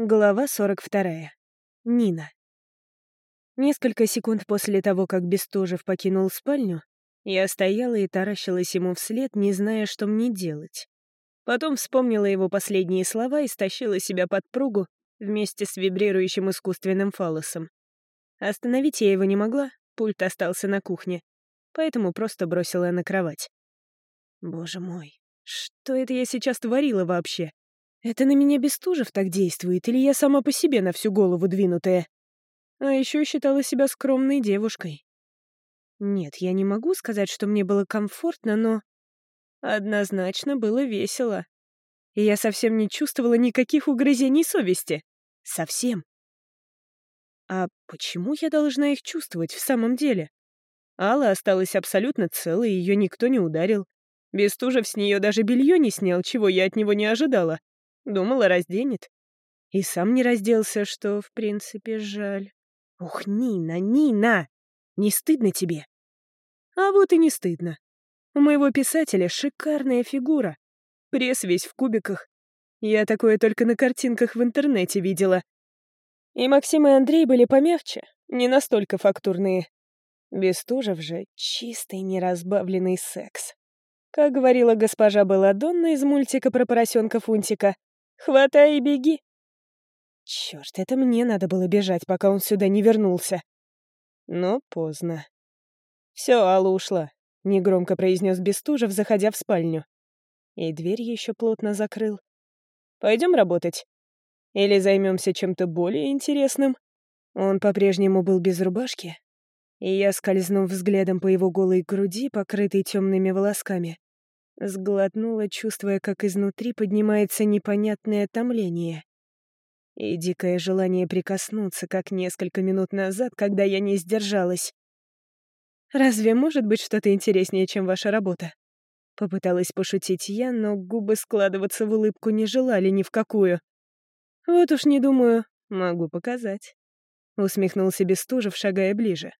Глава 42. Нина. Несколько секунд после того, как Бестужев покинул спальню, я стояла и таращилась ему вслед, не зная, что мне делать. Потом вспомнила его последние слова и стащила себя под пругу вместе с вибрирующим искусственным фалосом. Остановить я его не могла, пульт остался на кухне, поэтому просто бросила на кровать. Боже мой, что это я сейчас творила вообще? Это на меня Бестужев так действует, или я сама по себе на всю голову двинутая? А еще считала себя скромной девушкой. Нет, я не могу сказать, что мне было комфортно, но... Однозначно было весело. И я совсем не чувствовала никаких угрызений совести. Совсем. А почему я должна их чувствовать в самом деле? Алла осталась абсолютно целой, ее никто не ударил. Бестужев с нее даже белье не снял, чего я от него не ожидала. Думала, разденет. И сам не разделся, что, в принципе, жаль. Ух, Нина, Нина! Не стыдно тебе? А вот и не стыдно. У моего писателя шикарная фигура. Пресс весь в кубиках. Я такое только на картинках в интернете видела. И Максим и Андрей были помягче, не настолько фактурные. Бестужев же чистый неразбавленный секс. Как говорила госпожа Беладонна из мультика про поросенка Фунтика, Хватай и беги. Черт, это мне надо было бежать, пока он сюда не вернулся. Но поздно. Все, Алла ушла, негромко произнес Бестужев, заходя в спальню. И дверь еще плотно закрыл. Пойдем работать. Или займемся чем-то более интересным. Он по-прежнему был без рубашки, и я, скользнув взглядом по его голой груди, покрытой темными волосками, Сглотнула, чувствуя, как изнутри поднимается непонятное томление. И дикое желание прикоснуться, как несколько минут назад, когда я не сдержалась. «Разве может быть что-то интереснее, чем ваша работа?» Попыталась пошутить я, но губы складываться в улыбку не желали ни в какую. «Вот уж не думаю, могу показать», — усмехнулся Бестужев, шагая ближе.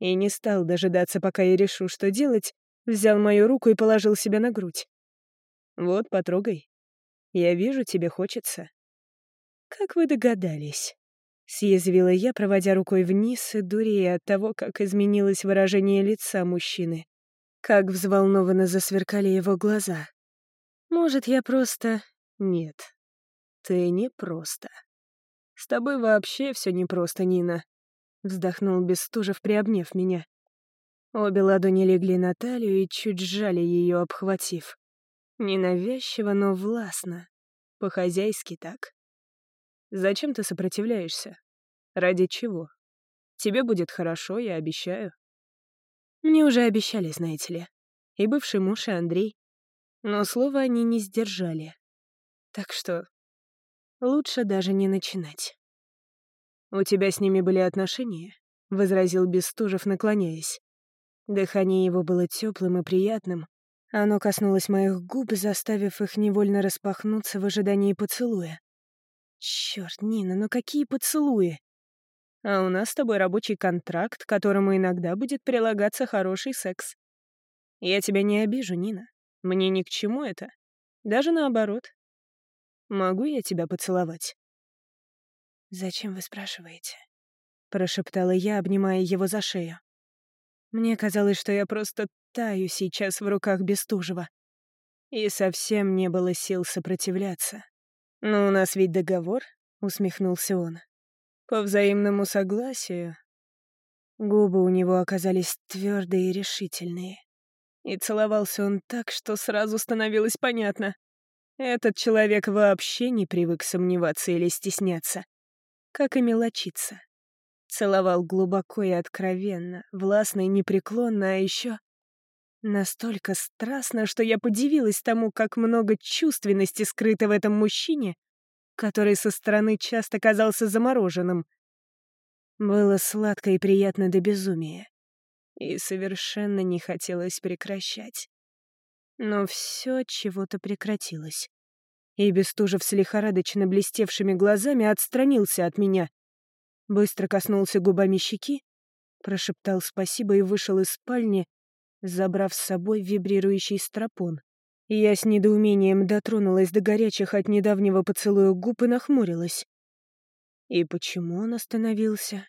И не стал дожидаться, пока я решу, что делать, Взял мою руку и положил себя на грудь. «Вот, потрогай. Я вижу, тебе хочется». «Как вы догадались?» — съязвила я, проводя рукой вниз и дурея от того, как изменилось выражение лица мужчины. Как взволнованно засверкали его глаза. «Может, я просто...» «Нет, ты не просто. С тобой вообще все непросто, Нина», — вздохнул Бестужев, приобняв меня. Обе ладони легли на талию и чуть сжали ее, обхватив. Ненавязчиво, но властно. По-хозяйски так. Зачем ты сопротивляешься? Ради чего? Тебе будет хорошо, я обещаю. Мне уже обещали, знаете ли. И бывший муж, и Андрей. Но слова они не сдержали. Так что лучше даже не начинать. «У тебя с ними были отношения?» — возразил Бестужев, наклоняясь. Дыхание его было теплым и приятным. Оно коснулось моих губ, заставив их невольно распахнуться в ожидании поцелуя. Черт, Нина, ну какие поцелуи? А у нас с тобой рабочий контракт, которому иногда будет прилагаться хороший секс. Я тебя не обижу, Нина. Мне ни к чему это. Даже наоборот. Могу я тебя поцеловать? «Зачем вы спрашиваете?» — прошептала я, обнимая его за шею. Мне казалось, что я просто таю сейчас в руках Бестужева. И совсем не было сил сопротивляться. «Но у нас ведь договор», — усмехнулся он. «По взаимному согласию». Губы у него оказались твердые и решительные. И целовался он так, что сразу становилось понятно. Этот человек вообще не привык сомневаться или стесняться. Как и мелочиться. Целовал глубоко и откровенно, властно и непреклонно, а еще настолько страстно, что я подивилась тому, как много чувственности скрыто в этом мужчине, который со стороны часто казался замороженным. Было сладко и приятно до безумия. И совершенно не хотелось прекращать. Но все чего-то прекратилось. И Бестужев с лихорадочно блестевшими глазами отстранился от меня, Быстро коснулся губами щеки, прошептал спасибо и вышел из спальни, забрав с собой вибрирующий стропон. Я с недоумением дотронулась до горячих от недавнего поцелуя губ и нахмурилась. И почему он остановился?